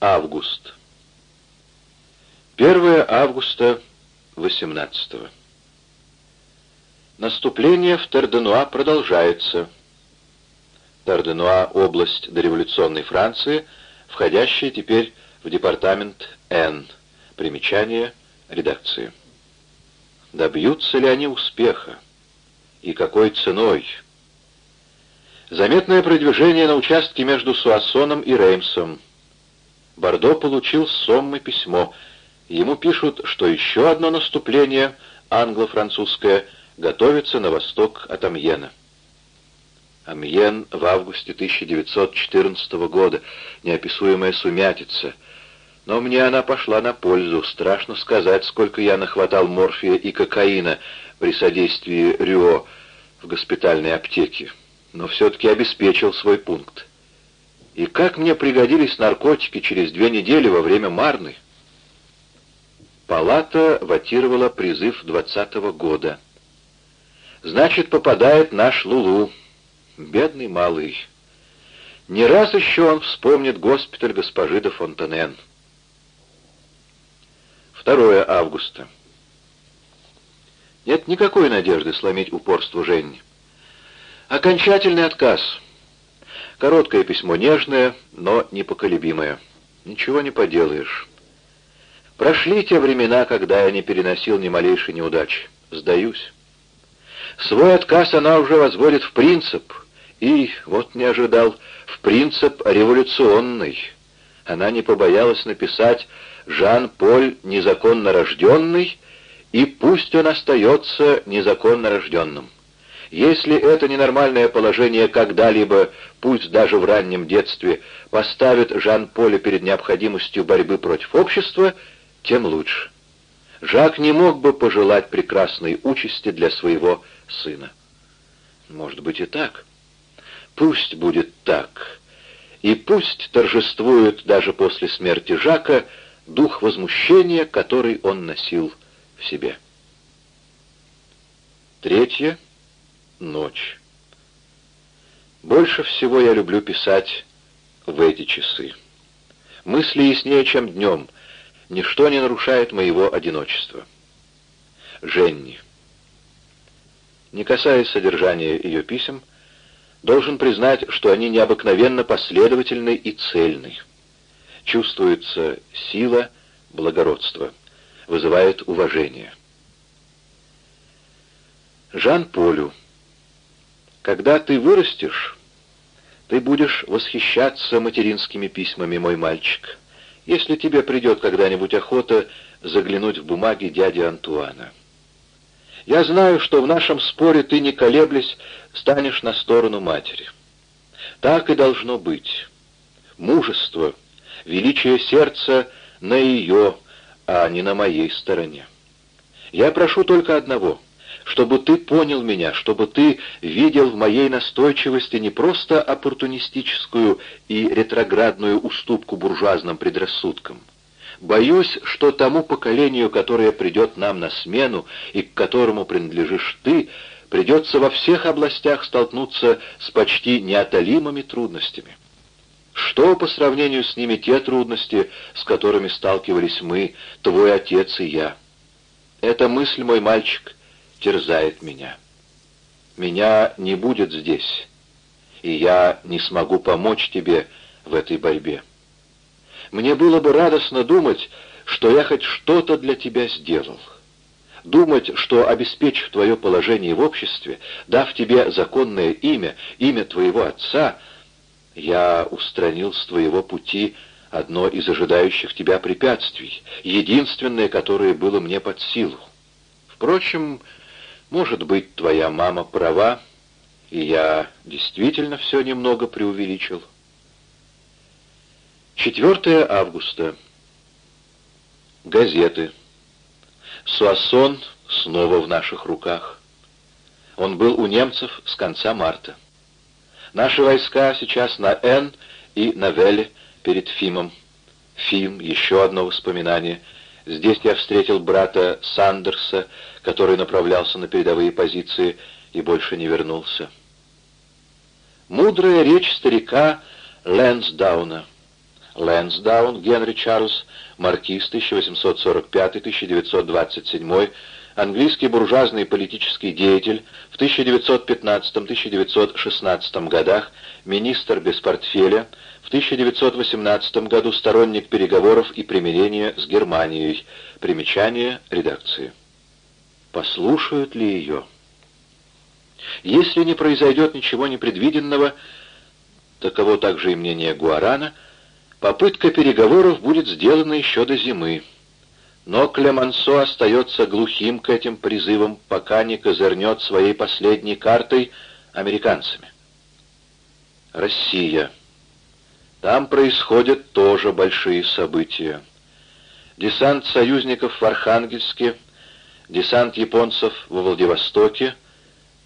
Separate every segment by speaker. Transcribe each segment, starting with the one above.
Speaker 1: Август. 1 августа 18 -го. Наступление в Терденуа продолжается. Терденуа — область дореволюционной Франции, входящая теперь в департамент Н. Примечание редакции. Добьются ли они успеха? И какой ценой? Заметное продвижение на участке между Суассоном и Реймсом. Бордо получил с Соммы письмо. Ему пишут, что еще одно наступление, англо-французское, готовится на восток от Амьена. Амьен в августе 1914 года. Неописуемая сумятица. Но мне она пошла на пользу. Страшно сказать, сколько я нахватал морфия и кокаина при содействии Рюо в госпитальной аптеке. Но все-таки обеспечил свой пункт. И как мне пригодились наркотики через две недели во время Марны? Палата ватировала призыв двадцатого года. Значит, попадает наш Лулу. Бедный малый. Не раз еще он вспомнит госпиталь госпожи де Фонтанен. 2 августа. Нет никакой надежды сломить упорство Женни. Окончательный отказ — Короткое письмо нежное, но непоколебимое. Ничего не поделаешь. Прошли те времена, когда я не переносил ни малейшей неудачи. Сдаюсь. Свой отказ она уже возводит в принцип. И, вот не ожидал, в принцип революционный. Она не побоялась написать «Жан-Поль незаконно рожденный», и пусть он остается незаконно рожденным. Если это ненормальное положение когда-либо, пусть даже в раннем детстве, поставит Жан-Поля перед необходимостью борьбы против общества, тем лучше. Жак не мог бы пожелать прекрасной участи для своего сына. Может быть и так. Пусть будет так. И пусть торжествует даже после смерти Жака дух возмущения, который он носил в себе. Третье ночь. Больше всего я люблю писать в эти часы. Мысли яснее, чем днем. Ничто не нарушает моего одиночества. Женни. Не касаясь содержания ее писем, должен признать, что они необыкновенно последовательны и цельны. Чувствуется сила, благородство, вызывает уважение. Жан-Полю. Когда ты вырастешь, ты будешь восхищаться материнскими письмами, мой мальчик, если тебе придет когда-нибудь охота заглянуть в бумаги дяди Антуана. Я знаю, что в нашем споре ты, не колеблясь, станешь на сторону матери. Так и должно быть. Мужество, величие сердца на ее, а не на моей стороне. Я прошу только одного — чтобы ты понял меня, чтобы ты видел в моей настойчивости не просто оппортунистическую и ретроградную уступку буржуазным предрассудкам. Боюсь, что тому поколению, которое придет нам на смену и к которому принадлежишь ты, придется во всех областях столкнуться с почти неотолимыми трудностями. Что по сравнению с ними те трудности, с которыми сталкивались мы, твой отец и я? Эта мысль, мой мальчик, терзает меня. Меня не будет здесь, и я не смогу помочь тебе в этой борьбе. Мне было бы радостно думать, что я хоть что-то для тебя сделал. Думать, что, обеспечив твое положение в обществе, дав тебе законное имя, имя твоего отца, я устранил с твоего пути одно из ожидающих тебя препятствий, единственное, которое было мне под силу. Впрочем, может быть, твоя мама права, и я действительно все немного преувеличил. 4 августа. Газеты. Суассон снова в наших руках. Он был у немцев с конца марта. Наши войска сейчас на Н и на Веле перед Фимом. Фим — еще одно воспоминание — Здесь я встретил брата Сандерса, который направлялся на передовые позиции и больше не вернулся. Мудрая речь старика Лэнсдауна. Лэнсдаун Генри Чарльз, маркиз 1845-1927, английский буржуазный политический деятель, в 1915-1916 годах министр без портфеля, в 1918 году сторонник переговоров и примирения с Германией. Примечание редакции. Послушают ли ее? Если не произойдет ничего непредвиденного, таково также и мнение Гуарана, попытка переговоров будет сделана еще до зимы. Но Клемансо остается глухим к этим призывам, пока не козырнет своей последней картой американцами. Россия. Там происходят тоже большие события. Десант союзников в Архангельске, десант японцев во Владивостоке,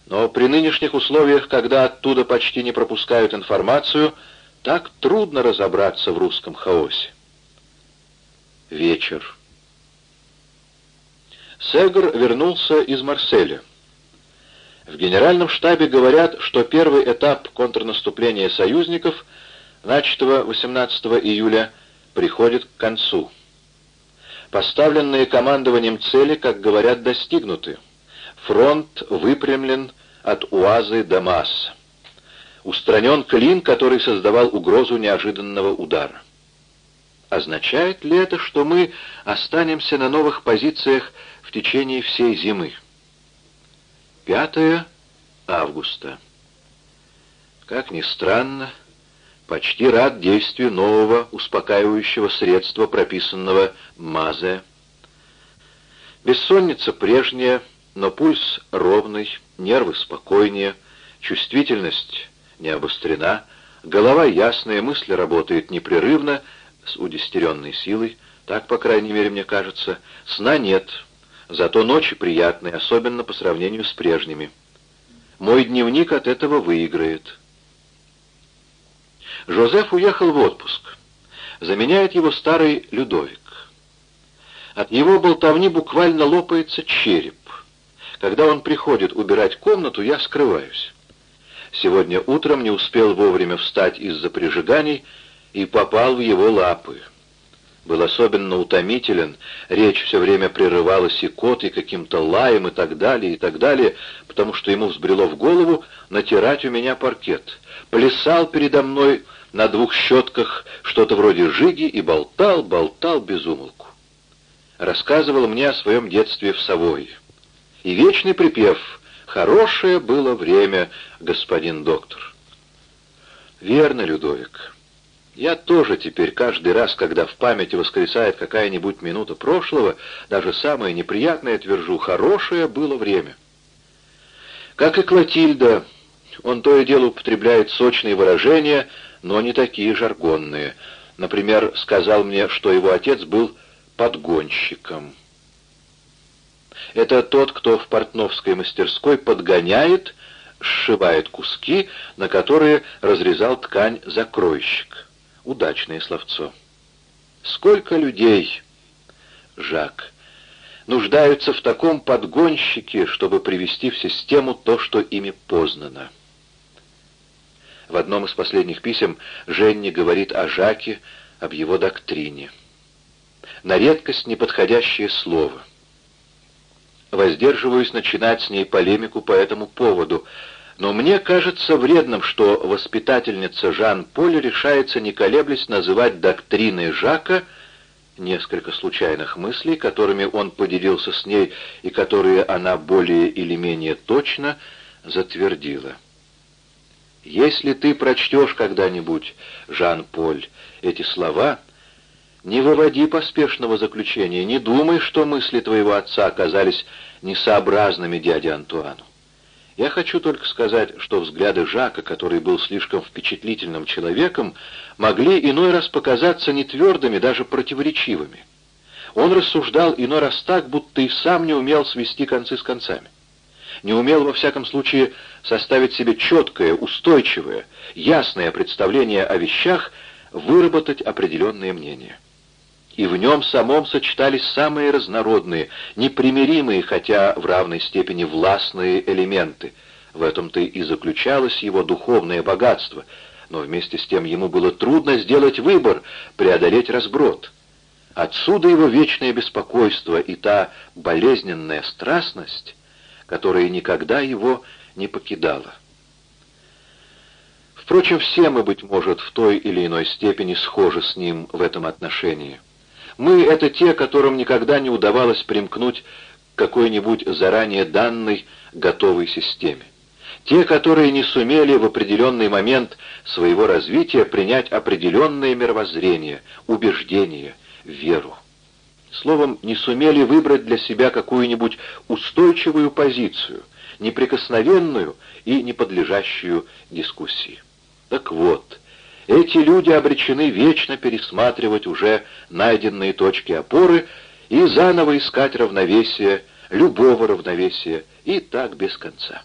Speaker 1: но при нынешних условиях, когда оттуда почти не пропускают информацию, так трудно разобраться в русском хаосе. Вечер. Сегр вернулся из Марселя. В генеральном штабе говорят, что первый этап контрнаступления союзников, начатого 18 июля, приходит к концу. Поставленные командованием цели, как говорят, достигнуты. Фронт выпрямлен от Уазы до Масса. Устранен клин, который создавал угрозу неожиданного удара. Означает ли это, что мы останемся на новых позициях в течение всей зимы? 5 августа. Как ни странно, почти рад действию нового успокаивающего средства, прописанного Мазе. Бессонница прежняя, но пульс ровный, нервы спокойнее, чувствительность не обострена, голова ясная, мысли работают непрерывно, с удестеренной силой, так, по крайней мере, мне кажется. Сна нет, зато ночи приятные, особенно по сравнению с прежними. Мой дневник от этого выиграет. Жозеф уехал в отпуск. Заменяет его старый Людовик. От его болтовни буквально лопается череп. Когда он приходит убирать комнату, я скрываюсь. Сегодня утром не успел вовремя встать из-за прижиганий и попал в его лапы был особенно утомителен, речь все время прерывалась и кот, и каким-то лаем, и так далее, и так далее, потому что ему взбрело в голову натирать у меня паркет. Плясал передо мной на двух щетках что-то вроде жиги и болтал, болтал без умолку. Рассказывал мне о своем детстве в Савойе. И вечный припев «Хорошее было время, господин доктор». Верно, Людовик. Я тоже теперь каждый раз, когда в памяти воскресает какая-нибудь минута прошлого, даже самое неприятное, твержу, хорошее было время. Как и Клотильда, он то и дело употребляет сочные выражения, но не такие жаргонные. Например, сказал мне, что его отец был подгонщиком. Это тот, кто в портновской мастерской подгоняет, сшивает куски, на которые разрезал ткань закройщик. Удачное словцо. Сколько людей, Жак, нуждаются в таком подгонщике, чтобы привести в систему то, что ими познано. В одном из последних писем Женни говорит о Жаке, об его доктрине. На редкость неподходящее слово. Воздерживаюсь начинать с ней полемику по этому поводу, но мне кажется вредным, что воспитательница Жан-Поль решается, не колеблясь, называть доктриной Жака несколько случайных мыслей, которыми он поделился с ней и которые она более или менее точно затвердила. «Если ты прочтешь когда-нибудь, Жан-Поль, эти слова, не выводи поспешного заключения, не думай, что мысли твоего отца оказались несообразными дяде Антуану. Я хочу только сказать, что взгляды Жака, который был слишком впечатлительным человеком, могли иной раз показаться не твердыми, даже противоречивыми. Он рассуждал иной раз так, будто и сам не умел свести концы с концами. Не умел, во всяком случае, составить себе четкое, устойчивое, ясное представление о вещах, выработать определенное мнение и в нем самом сочетались самые разнородные, непримиримые, хотя в равной степени властные элементы. В этом-то и заключалось его духовное богатство, но вместе с тем ему было трудно сделать выбор, преодолеть разброд. Отсюда его вечное беспокойство и та болезненная страстность, которая никогда его не покидала. Впрочем, все мы, быть может, в той или иной степени схожи с ним в этом отношении. Мы — это те, которым никогда не удавалось примкнуть к какой-нибудь заранее данной готовой системе. Те, которые не сумели в определенный момент своего развития принять определенное мировоззрение, убеждение, веру. Словом, не сумели выбрать для себя какую-нибудь устойчивую позицию, неприкосновенную и не подлежащую дискуссии. Так вот, эти люди обречены вечно пересматривать уже найденные точки опоры и заново искать равновесие, любого равновесия, и так без конца.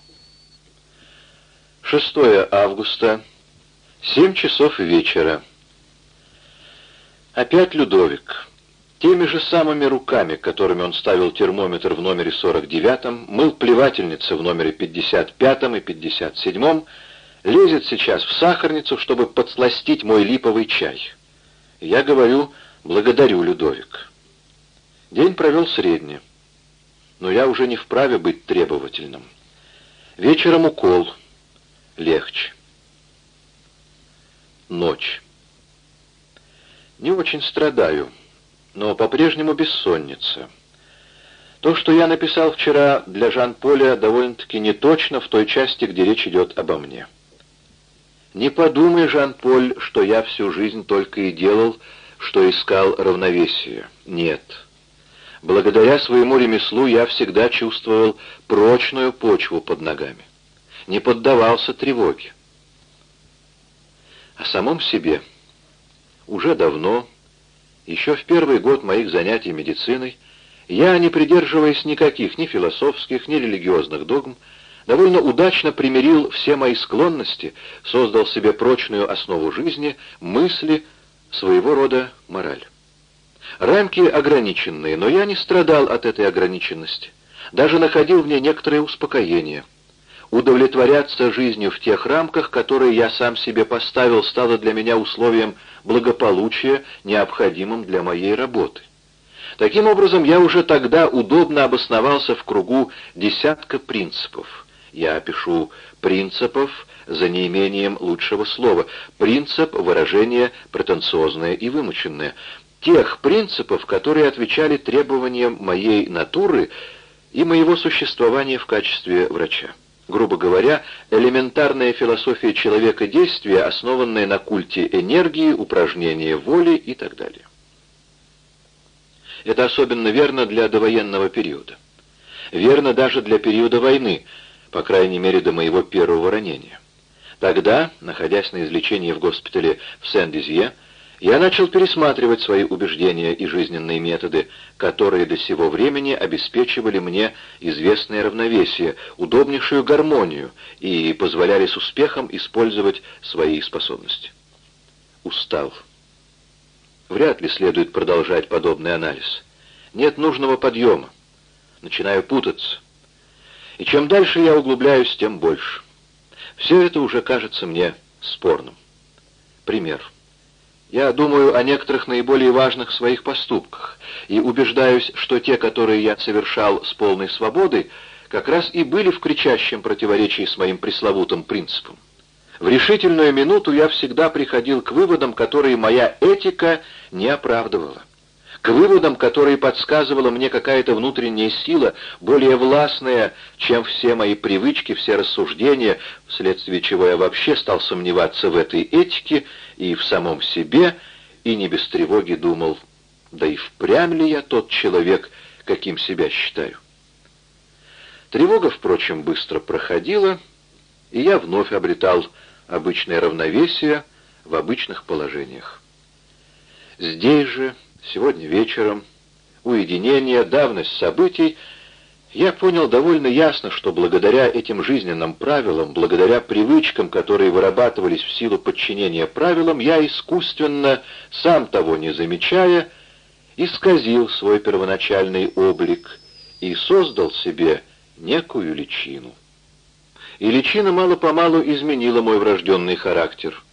Speaker 1: 6 августа, 7 часов вечера. Опять Людовик. Теми же самыми руками, которыми он ставил термометр в номере 49, мыл плевательницы в номере 55 и 57, лезет сейчас в сахарницу, чтобы подсластить мой липовый чай. Я говорю «благодарю, Людовик». День провел средне, но я уже не вправе быть требовательным. Вечером укол — легче. Ночь. Не очень страдаю, но по-прежнему бессонница. То, что я написал вчера для Жан-Поля, довольно-таки неточно в той части, где речь идет обо мне. Не подумай, Жан-Поль, что я всю жизнь только и делал, что искал равновесие. Нет. Благодаря своему ремеслу я всегда чувствовал прочную почву под ногами не поддавался тревоге. О самом себе. Уже давно, еще в первый год моих занятий медициной, я, не придерживаясь никаких ни философских, ни религиозных догм, довольно удачно примирил все мои склонности, создал себе прочную основу жизни, мысли, своего рода мораль. Рамки ограниченные, но я не страдал от этой ограниченности, даже находил в ней некоторое успокоение — Удовлетворяться жизнью в тех рамках, которые я сам себе поставил, стало для меня условием благополучия, необходимым для моей работы. Таким образом, я уже тогда удобно обосновался в кругу десятка принципов. Я опишу принципов за неимением лучшего слова. Принцип — выражение претенциозное и вымученное. Тех принципов, которые отвечали требованиям моей натуры и моего существования в качестве врача. Грубо говоря, элементарная философия человека действия, основанная на культе энергии, упражнения воли и так далее. Это особенно верно для довоенного периода. Верно даже для периода войны, по крайней мере до моего первого ранения. Тогда, находясь на излечении в госпитале в Сен-Дизье, я начал пересматривать свои убеждения и жизненные методы, которые до сего времени обеспечивали мне известное равновесие, удобнейшую гармонию и позволяли с успехом использовать свои способности. Устал. Вряд ли следует продолжать подобный анализ. Нет нужного подъема. Начинаю путаться. И чем дальше я углубляюсь, тем больше. Все это уже кажется мне спорным. Пример. Я думаю о некоторых наиболее важных своих поступках и убеждаюсь, что те, которые я совершал с полной свободой, как раз и были в кричащем противоречии с моим пресловутым принципом. В решительную минуту я всегда приходил к выводам, которые моя этика не оправдывала к выводам, которые подсказывала мне какая-то внутренняя сила, более властная, чем все мои привычки, все рассуждения, вследствие чего я вообще стал сомневаться в этой этике и в самом себе, и не без тревоги думал, да и впрямь ли я тот человек, каким себя считаю. Тревога, впрочем, быстро проходила, и я вновь обретал обычное равновесие в обычных положениях. Здесь же, Сегодня вечером, уединение, давность событий, я понял довольно ясно, что благодаря этим жизненным правилам, благодаря привычкам, которые вырабатывались в силу подчинения правилам, я искусственно, сам того не замечая, исказил свой первоначальный облик и создал себе некую личину. И личина мало-помалу изменила мой врожденный характер.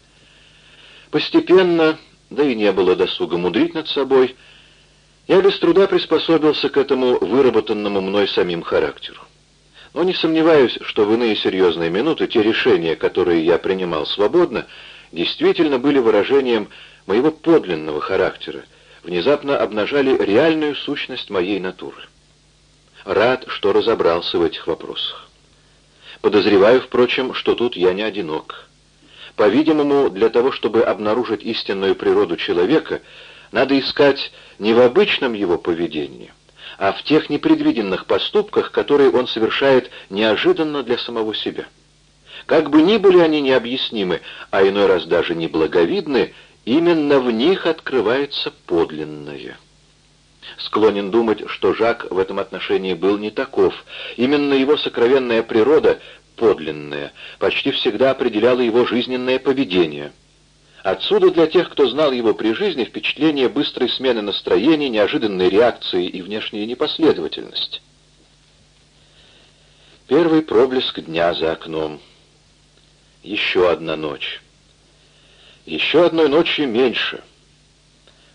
Speaker 1: Постепенно, да и не было досуга мудрить над собой, я без труда приспособился к этому выработанному мной самим характеру. Но не сомневаюсь, что в иные серьезные минуты те решения, которые я принимал свободно, действительно были выражением моего подлинного характера, внезапно обнажали реальную сущность моей натуры. Рад, что разобрался в этих вопросах. Подозреваю, впрочем, что тут я не одинок. По-видимому, для того, чтобы обнаружить истинную природу человека, надо искать не в обычном его поведении, а в тех непредвиденных поступках, которые он совершает неожиданно для самого себя. Как бы ни были они необъяснимы, а иной раз даже неблаговидны, именно в них открывается подлинное. Склонен думать, что Жак в этом отношении был не таков. Именно его сокровенная природа, подлинная, почти всегда определяла его жизненное поведение. Отсюда для тех, кто знал его при жизни, впечатление быстрой смены настроений, неожиданной реакции и внешняя непоследовательность. Первый проблеск дня за окном. Еще одна ночь. Еще одной ночью меньше.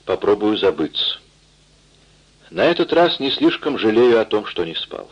Speaker 1: Попробую забыться. На этот раз не слишком жалею о том, что не спал.